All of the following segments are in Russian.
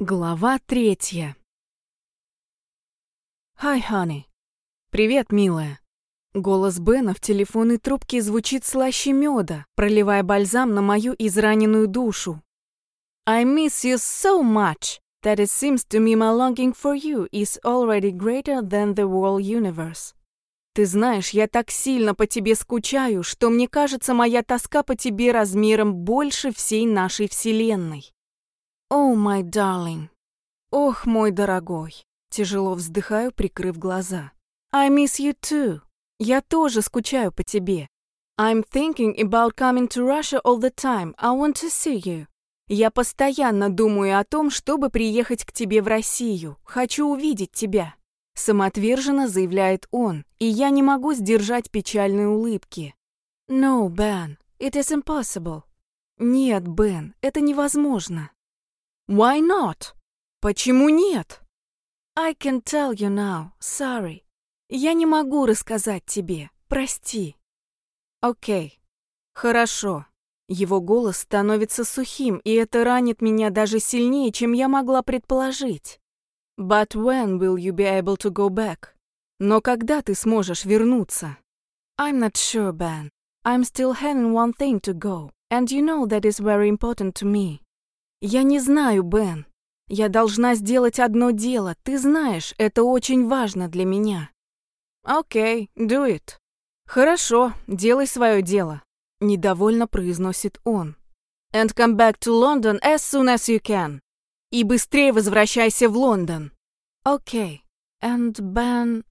Глава третья. «Hi, honey». «Привет, милая». Голос Бена в телефонной трубке звучит слаще меда, проливая бальзам на мою израненную душу. «I miss you so much that it seems to me my longing for you is already greater than the whole universe». Ты знаешь, я так сильно по тебе скучаю, что мне кажется, моя тоска по тебе размером больше всей нашей вселенной. «Oh, my darling!» «Ох, мой дорогой!» Тяжело вздыхаю, прикрыв глаза. «I miss you too!» «Я тоже скучаю по тебе!» «I'm thinking about coming to Russia all the time. I want to see you!» «Я постоянно думаю о том, чтобы приехать к тебе в Россию. Хочу увидеть тебя!» Самоотверженно заявляет он, и я не могу сдержать печальной улыбки. «No, Ben, it is impossible!» «Нет, Бен, это невозможно!» Why not? Почему нет? I can tell you now, sorry. Я не могу рассказать тебе, прости. Окей, okay. хорошо. Его голос становится сухим, и это ранит меня даже сильнее, чем я могла предположить. But when will you be able to go back? Но когда ты сможешь вернуться? I'm not sure, Ben. I'm still having one thing to go, and you know that is very important to me. «Я не знаю, Бен. Я должна сделать одно дело. Ты знаешь, это очень важно для меня». «Окей, okay, do it». «Хорошо, делай свое дело», — недовольно произносит он. «And come back to London as soon as you can». «И быстрее возвращайся в Лондон». «Окей, okay. and Ben...»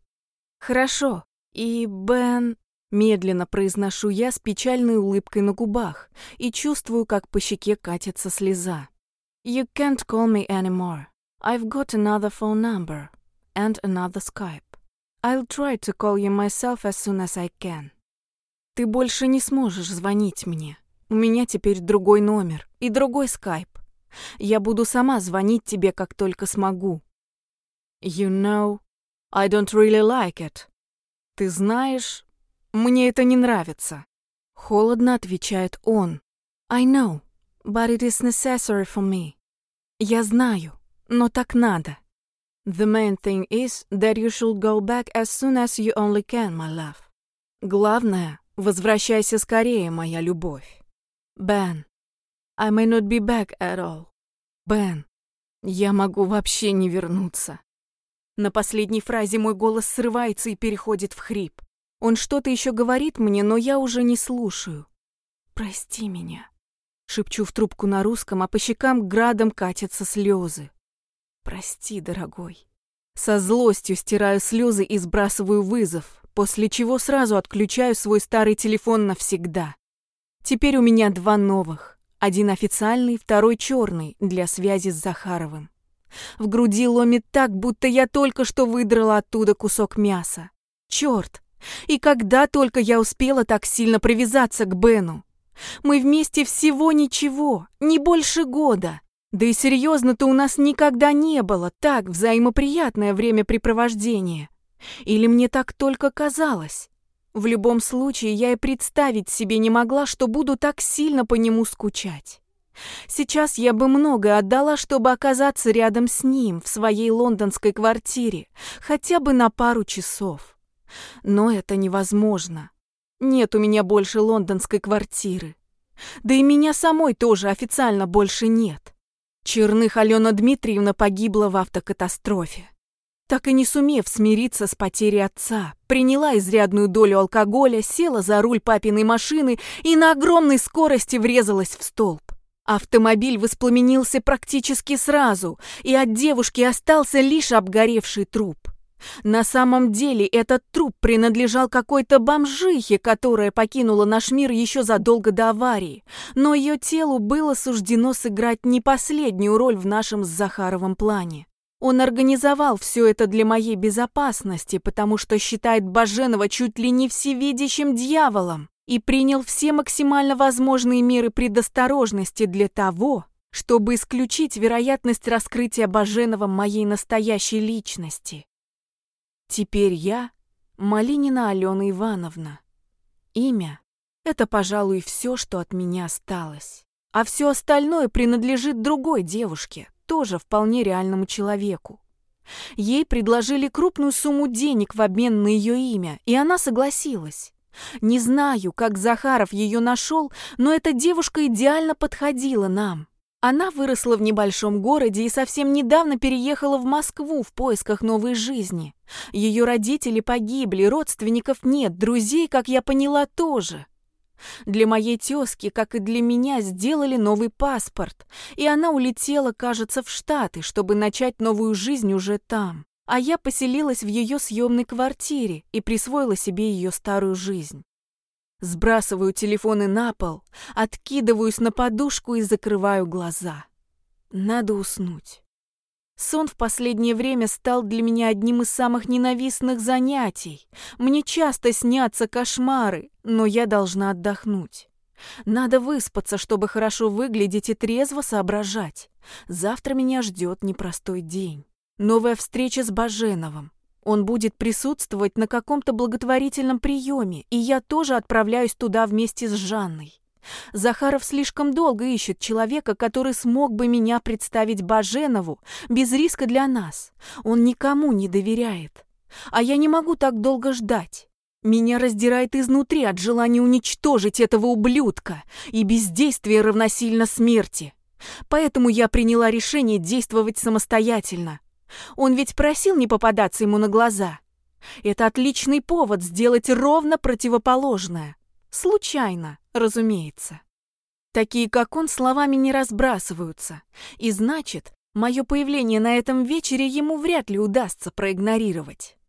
«Хорошо, и Бен...» Медленно произношу я с печальной улыбкой на губах и чувствую, как по щеке катится слеза. You can't call me anymore. I've got another phone number and another Skype. I'll try to call you myself as soon as I can. Ты больше не сможешь звонить мне. У меня теперь другой номер и другой Skype. Я буду сама звонить тебе, как только смогу. You know, I don't really like it. Ты знаешь, мне это не нравится. Холодно отвечает он. I know, but it is necessary for me. Я знаю, но так надо. The main thing is that you should go back as soon as you only can, my love. Главное, возвращайся скорее, моя любовь. Бен, I may not be back at all. Бен, я могу вообще не вернуться. На последней фразе мой голос срывается и переходит в хрип. Он что-то еще говорит мне, но я уже не слушаю. Прости меня. Шепчу в трубку на русском, а по щекам градом катятся слезы. Прости, дорогой. Со злостью стираю слезы и сбрасываю вызов, после чего сразу отключаю свой старый телефон навсегда. Теперь у меня два новых. Один официальный, второй черный, для связи с Захаровым. В груди ломит так, будто я только что выдрала оттуда кусок мяса. Черт! И когда только я успела так сильно привязаться к Бену? Мы вместе всего ничего, не больше года. Да и серьезно-то у нас никогда не было так взаимоприятное времяпрепровождение. Или мне так только казалось? В любом случае, я и представить себе не могла, что буду так сильно по нему скучать. Сейчас я бы многое отдала, чтобы оказаться рядом с ним в своей лондонской квартире, хотя бы на пару часов. Но это невозможно. Нет у меня больше лондонской квартиры. Да и меня самой тоже официально больше нет. Черных Алена Дмитриевна погибла в автокатастрофе. Так и не сумев смириться с потерей отца, приняла изрядную долю алкоголя, села за руль папиной машины и на огромной скорости врезалась в столб. Автомобиль воспламенился практически сразу, и от девушки остался лишь обгоревший труп. На самом деле этот труп принадлежал какой-то бомжихе, которая покинула наш мир еще задолго до аварии, но ее телу было суждено сыграть не последнюю роль в нашем с Захаровым плане. Он организовал все это для моей безопасности, потому что считает Баженова чуть ли не всевидящим дьяволом и принял все максимально возможные меры предосторожности для того, чтобы исключить вероятность раскрытия Баженова моей настоящей личности. Теперь я Малинина Алена Ивановна. Имя — это, пожалуй, все, что от меня осталось. А все остальное принадлежит другой девушке, тоже вполне реальному человеку. Ей предложили крупную сумму денег в обмен на ее имя, и она согласилась. Не знаю, как Захаров ее нашел, но эта девушка идеально подходила нам. Она выросла в небольшом городе и совсем недавно переехала в Москву в поисках новой жизни. Ее родители погибли, родственников нет, друзей, как я поняла, тоже. Для моей тезки, как и для меня, сделали новый паспорт, и она улетела, кажется, в Штаты, чтобы начать новую жизнь уже там. А я поселилась в ее съемной квартире и присвоила себе ее старую жизнь. Сбрасываю телефоны на пол, откидываюсь на подушку и закрываю глаза. Надо уснуть. Сон в последнее время стал для меня одним из самых ненавистных занятий. Мне часто снятся кошмары, но я должна отдохнуть. Надо выспаться, чтобы хорошо выглядеть и трезво соображать. Завтра меня ждет непростой день. Новая встреча с Баженовым. Он будет присутствовать на каком-то благотворительном приеме, и я тоже отправляюсь туда вместе с Жанной. Захаров слишком долго ищет человека, который смог бы меня представить Баженову без риска для нас. Он никому не доверяет. А я не могу так долго ждать. Меня раздирает изнутри от желания уничтожить этого ублюдка, и бездействие равносильно смерти. Поэтому я приняла решение действовать самостоятельно. Он ведь просил не попадаться ему на глаза. Это отличный повод сделать ровно противоположное. Случайно, разумеется. Такие, как он, словами не разбрасываются. И значит, мое появление на этом вечере ему вряд ли удастся проигнорировать.